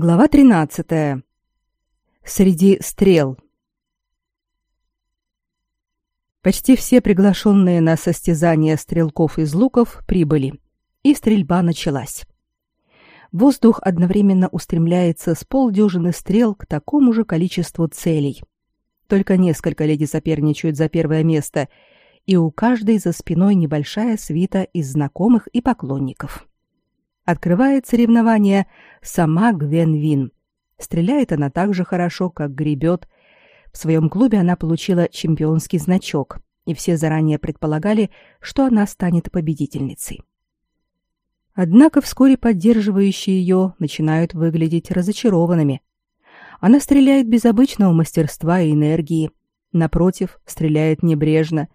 Глава 13. Среди стрел. Почти все приглашенные на состязание стрелков из луков прибыли, и стрельба началась. Воздух одновременно устремляется с полдюжины стрел к такому же количеству целей. Только несколько леди соперничают за первое место, и у каждой за спиной небольшая свита из знакомых и поклонников. Открывает соревнование сама Гвен Вин. Стреляет она так же хорошо, как гребет. В своем клубе она получила чемпионский значок, и все заранее предполагали, что она станет победительницей. Однако вскоре поддерживающие ее начинают выглядеть разочарованными. Она стреляет без обычного мастерства и энергии, напротив, стреляет небрежно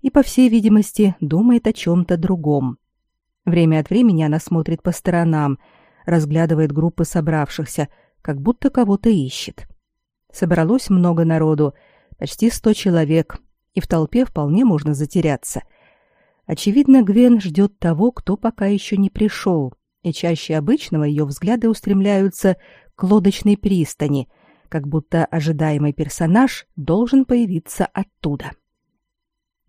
и, по всей видимости, думает о чем-то другом. Время от времени она смотрит по сторонам, разглядывает группы собравшихся, как будто кого-то ищет. Собралось много народу, почти сто человек, и в толпе вполне можно затеряться. Очевидно, Гвен ждет того, кто пока еще не пришел, и чаще обычного ее взгляды устремляются к лодочной пристани, как будто ожидаемый персонаж должен появиться оттуда.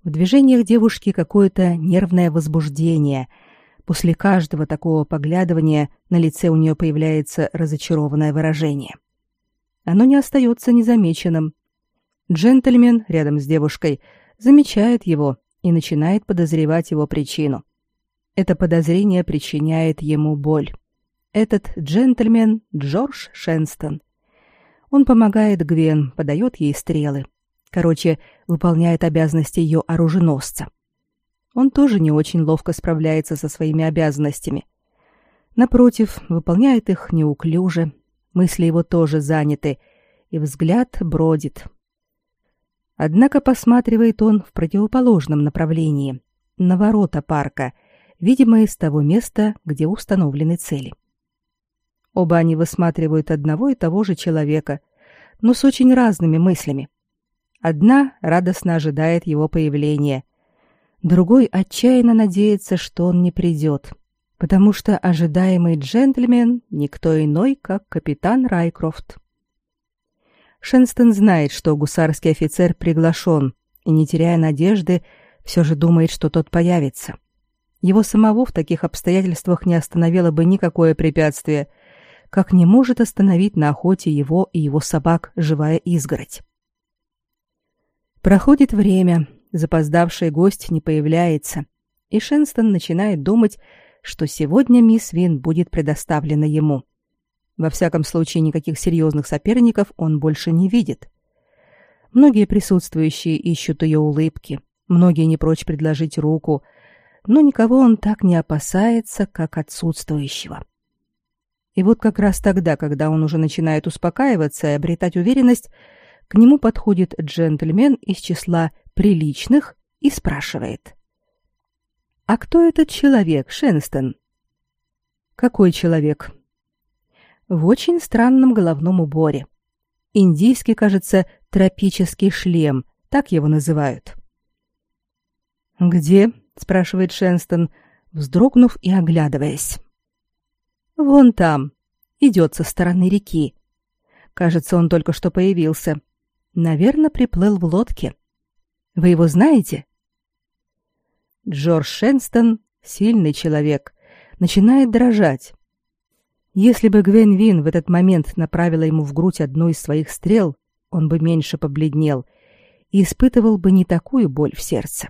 В движениях девушки какое-то нервное возбуждение — После каждого такого поглядывания на лице у нее появляется разочарованное выражение. Оно не остается незамеченным. Джентльмен рядом с девушкой замечает его и начинает подозревать его причину. Это подозрение причиняет ему боль. Этот джентльмен Джордж Шенстон. Он помогает Гвен, подает ей стрелы. Короче, выполняет обязанности ее оруженосца. Он тоже не очень ловко справляется со своими обязанностями. Напротив, выполняет их неуклюже, мысли его тоже заняты, и взгляд бродит. Однако посматривает он в противоположном направлении, на ворота парка, видимо, из того места, где установлены цели. Оба они высматривают одного и того же человека, но с очень разными мыслями. Одна радостно ожидает его появления — Другой отчаянно надеется, что он не придет, потому что ожидаемый джентльмен никто иной, как капитан Райкрофт. Шенстон знает, что гусарский офицер приглашен, и, не теряя надежды, все же думает, что тот появится. Его самого в таких обстоятельствах не остановило бы никакое препятствие, как не может остановить на охоте его и его собак живая изгородь. Проходит время, запоздавший гость не появляется, и Шенстон начинает думать, что сегодня мисс Вин будет предоставлена ему. Во всяком случае, никаких серьезных соперников он больше не видит. Многие присутствующие ищут ее улыбки, многие не прочь предложить руку, но никого он так не опасается, как отсутствующего. И вот как раз тогда, когда он уже начинает успокаиваться и обретать уверенность, к нему подходит джентльмен из числа приличных и спрашивает. «А кто этот человек, Шенстон?» «Какой человек?» «В очень странном головном уборе. Индийский, кажется, тропический шлем, так его называют». «Где?» — спрашивает Шенстон, вздрогнув и оглядываясь. «Вон там. Идет со стороны реки. Кажется, он только что появился. Наверное, приплыл в лодке. Вы его знаете? Джордж Шенстон сильный человек, начинает дрожать. Если бы Гвен Вин в этот момент направила ему в грудь одну из своих стрел, он бы меньше побледнел и испытывал бы не такую боль в сердце.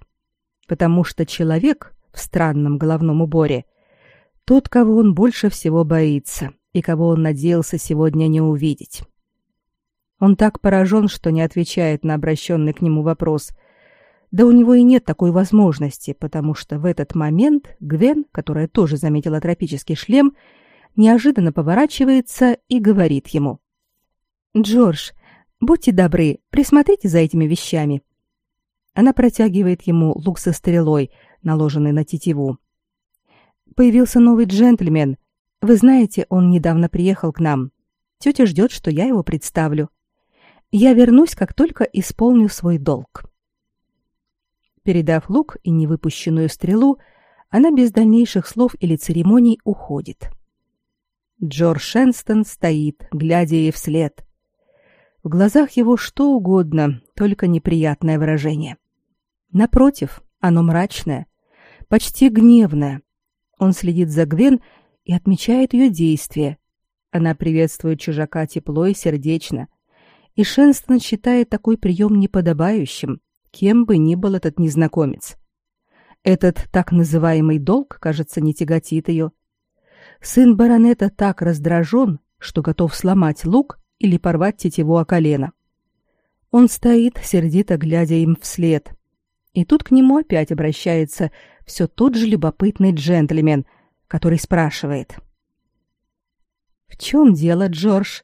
Потому что человек в странном головном уборе — тот, кого он больше всего боится и кого он надеялся сегодня не увидеть. Он так поражен, что не отвечает на обращенный к нему вопрос — да у него и нет такой возможности, потому что в этот момент Гвен, которая тоже заметила тропический шлем, неожиданно поворачивается и говорит ему. «Джордж, будьте добры, присмотрите за этими вещами». Она протягивает ему лук со стрелой, наложенный на тетиву. «Появился новый джентльмен. Вы знаете, он недавно приехал к нам. Тетя ждет, что я его представлю. Я вернусь, как только исполню свой долг». Передав лук и невыпущенную стрелу, она без дальнейших слов или церемоний уходит. Джордж Шенстон стоит, глядя ей вслед. В глазах его что угодно, только неприятное выражение. Напротив, оно мрачное, почти гневное. Он следит за Гвен и отмечает ее действия. Она приветствует чужака тепло и сердечно. И Шенстон считает такой прием неподобающим, кем бы ни был этот незнакомец. Этот так называемый долг, кажется, не тяготит ее. Сын баронета так раздражен, что готов сломать лук или порвать тетиву о колено. Он стоит, сердито глядя им вслед. И тут к нему опять обращается все тот же любопытный джентльмен, который спрашивает. «В чем дело, Джордж?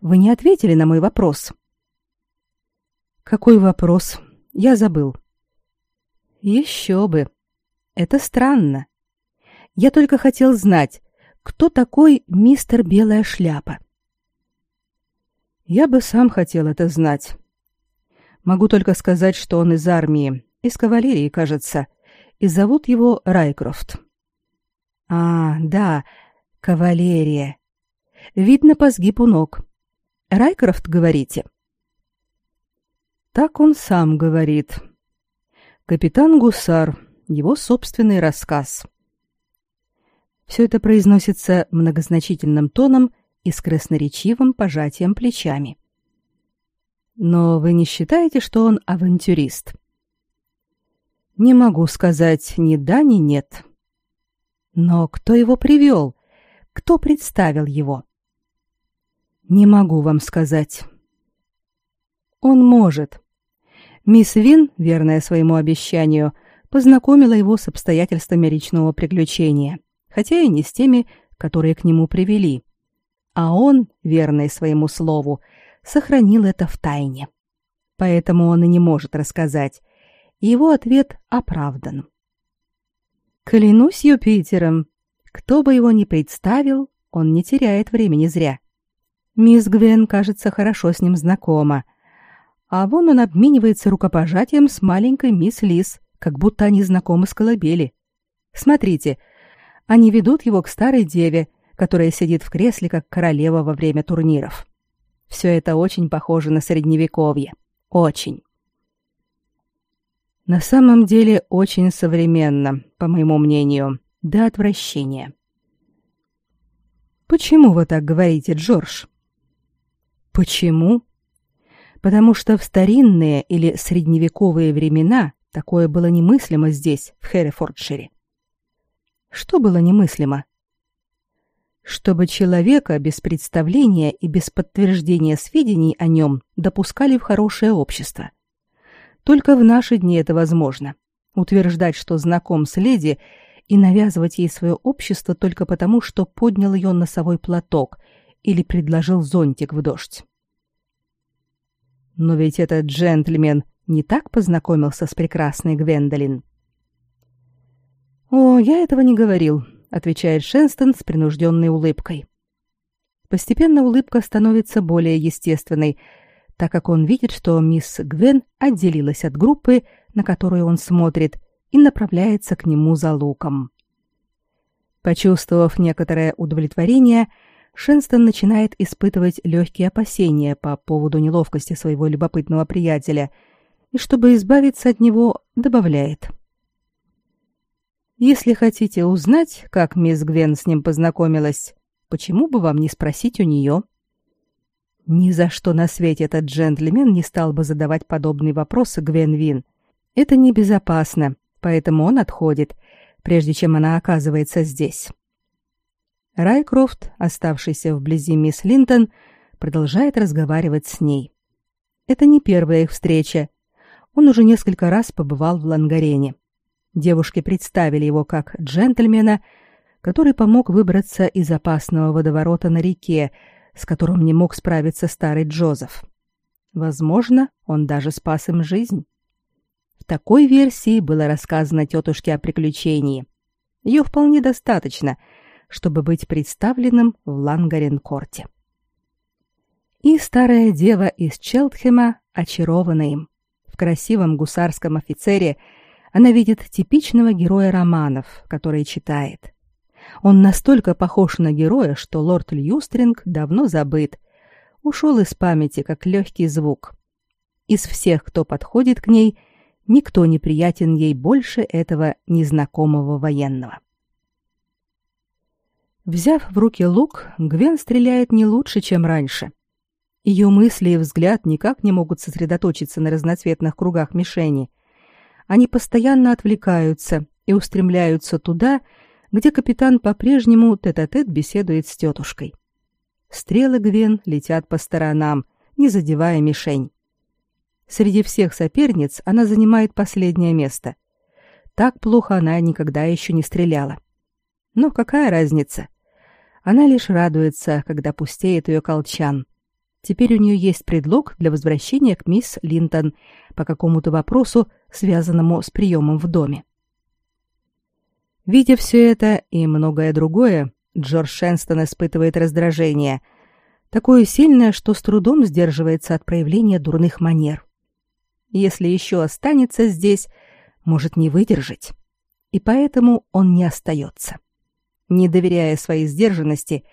Вы не ответили на мой вопрос». «Какой вопрос? Я забыл». «Еще бы. Это странно. Я только хотел знать, кто такой мистер Белая Шляпа». «Я бы сам хотел это знать. Могу только сказать, что он из армии, из кавалерии, кажется, и зовут его Райкрофт. А, да, кавалерия. Видно по сгибу ног. Райкрофт, говорите? Так он сам говорит. Капитан Гусар, его собственный рассказ. Все это произносится многозначительным тоном и с красноречивым пожатием плечами. Но вы не считаете, что он авантюрист? Не могу сказать ни да, ни нет. Но кто его привел? Кто представил его? Не могу вам сказать. Он может. Мисс Вин, верная своему обещанию, познакомила его с обстоятельствами речного приключения, хотя и не с теми, которые к нему привели. А он, верный своему слову, сохранил это в тайне. Поэтому он и не может рассказать, его ответ оправдан. Клянусь Юпитером, кто бы его ни представил, он не теряет времени зря. Мисс Гвен, кажется, хорошо с ним знакома. А вон он обменивается рукопожатием с маленькой мисс Лис, как будто они знакомы с колыбели. Смотрите, они ведут его к старой деве, которая сидит в кресле, как королева во время турниров. Все это очень похоже на средневековье. Очень. На самом деле очень современно, по моему мнению, до отвращения. Почему вы так говорите, Джордж? Почему? Потому что в старинные или средневековые времена такое было немыслимо здесь, в Херефордшире. Что было немыслимо? Чтобы человека без представления и без подтверждения сведений о нем допускали в хорошее общество – только в наши дни это возможно. Утверждать, что знаком с леди, и навязывать ей свое общество только потому, что поднял ее носовой платок или предложил зонтик в дождь. Но ведь этот джентльмен не так познакомился с прекрасной Гвендолин. «О, я этого не говорил», — отвечает Шенстон с принужденной улыбкой. Постепенно улыбка становится более естественной — так как он видит, что мисс Гвен отделилась от группы, на которую он смотрит, и направляется к нему за луком. Почувствовав некоторое удовлетворение, Шенстон начинает испытывать легкие опасения по поводу неловкости своего любопытного приятеля и, чтобы избавиться от него, добавляет. «Если хотите узнать, как мисс Гвен с ним познакомилась, почему бы вам не спросить у нее?» Ни за что на свете этот джентльмен не стал бы задавать подобные вопросы Гвен Это небезопасно, поэтому он отходит, прежде чем она оказывается здесь. Райкрофт, оставшийся вблизи мисс Линтон, продолжает разговаривать с ней. Это не первая их встреча. Он уже несколько раз побывал в Лангарене. Девушки представили его как джентльмена, который помог выбраться из опасного водоворота на реке, с которым не мог справиться старый Джозеф. Возможно, он даже спас им жизнь. В такой версии было рассказано тетушке о приключении. Ее вполне достаточно, чтобы быть представленным в Лангаренкорте. И старая дева из Челтхема очарована им. В красивом гусарском офицере она видит типичного героя романов, которые читает. Он настолько похож на героя, что лорд Льюстринг давно забыт. Ушел из памяти, как легкий звук. Из всех, кто подходит к ней, никто не приятен ей больше этого незнакомого военного. Взяв в руки лук, Гвен стреляет не лучше, чем раньше. Ее мысли и взгляд никак не могут сосредоточиться на разноцветных кругах мишени. Они постоянно отвлекаются и устремляются туда, где капитан по-прежнему тет-а-тет беседует с тетушкой. Стрелы Гвен летят по сторонам, не задевая мишень. Среди всех соперниц она занимает последнее место. Так плохо она никогда еще не стреляла. Но какая разница? Она лишь радуется, когда пустеет ее колчан. Теперь у нее есть предлог для возвращения к мисс Линтон по какому-то вопросу, связанному с приемом в доме. Видя все это и многое другое, Джордж Шенстон испытывает раздражение, такое сильное, что с трудом сдерживается от проявления дурных манер. Если еще останется здесь, может не выдержать. И поэтому он не остается. Не доверяя своей сдержанности,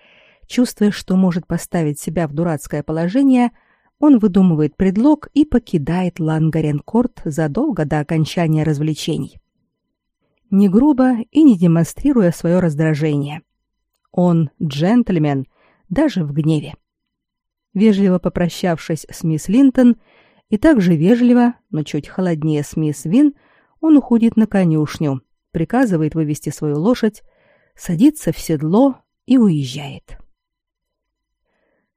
чувствуя, что может поставить себя в дурацкое положение, он выдумывает предлог и покидает Лангаренкорт задолго до окончания развлечений не грубо и не демонстрируя свое раздражение. Он джентльмен, даже в гневе. Вежливо попрощавшись с мисс Линтон и также вежливо, но чуть холоднее с мисс Вин, он уходит на конюшню, приказывает вывести свою лошадь, садится в седло и уезжает.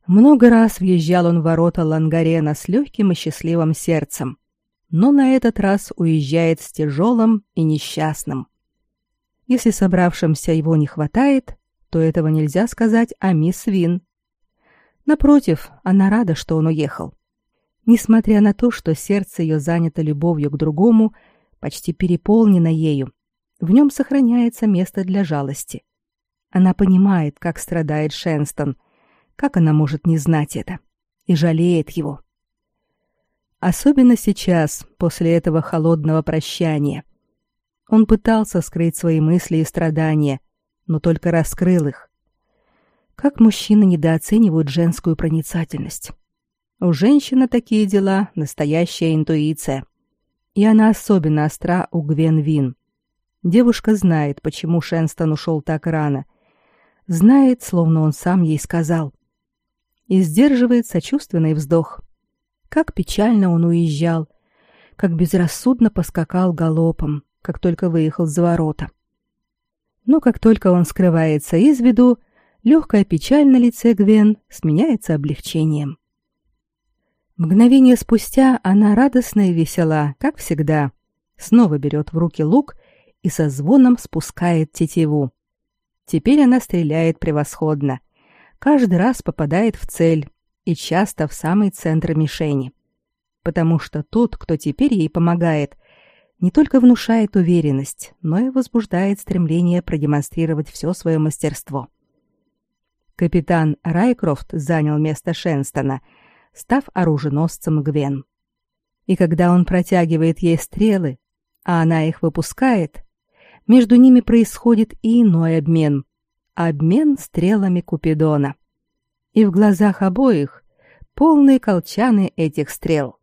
Много раз въезжал он в ворота Лангарена с легким и счастливым сердцем, но на этот раз уезжает с тяжелым и несчастным. Если собравшимся его не хватает, то этого нельзя сказать о мисс Вин. Напротив, она рада, что он уехал. Несмотря на то, что сердце ее занято любовью к другому, почти переполнено ею, в нем сохраняется место для жалости. Она понимает, как страдает Шенстон, как она может не знать это, и жалеет его. Особенно сейчас, после этого холодного прощания. Он пытался скрыть свои мысли и страдания, но только раскрыл их. Как мужчины недооценивают женскую проницательность. У женщины такие дела — настоящая интуиция. И она особенно остра у Гвен Вин. Девушка знает, почему Шенстон ушел так рано. Знает, словно он сам ей сказал. И сдерживает сочувственный вздох. Как печально он уезжал, как безрассудно поскакал галопом, как только выехал за ворота. Но как только он скрывается из виду, легкая печаль на лице Гвен сменяется облегчением. Мгновение спустя она радостна и весела, как всегда, снова берет в руки лук и со звоном спускает тетиву. Теперь она стреляет превосходно. Каждый раз попадает в цель, и часто в самый центр мишени. Потому что тот, кто теперь ей помогает, не только внушает уверенность, но и возбуждает стремление продемонстрировать все свое мастерство. Капитан Райкрофт занял место Шенстона, став оруженосцем Гвен. И когда он протягивает ей стрелы, а она их выпускает, между ними происходит и иной обмен. Обмен стрелами Купидона и в глазах обоих полные колчаны этих стрел.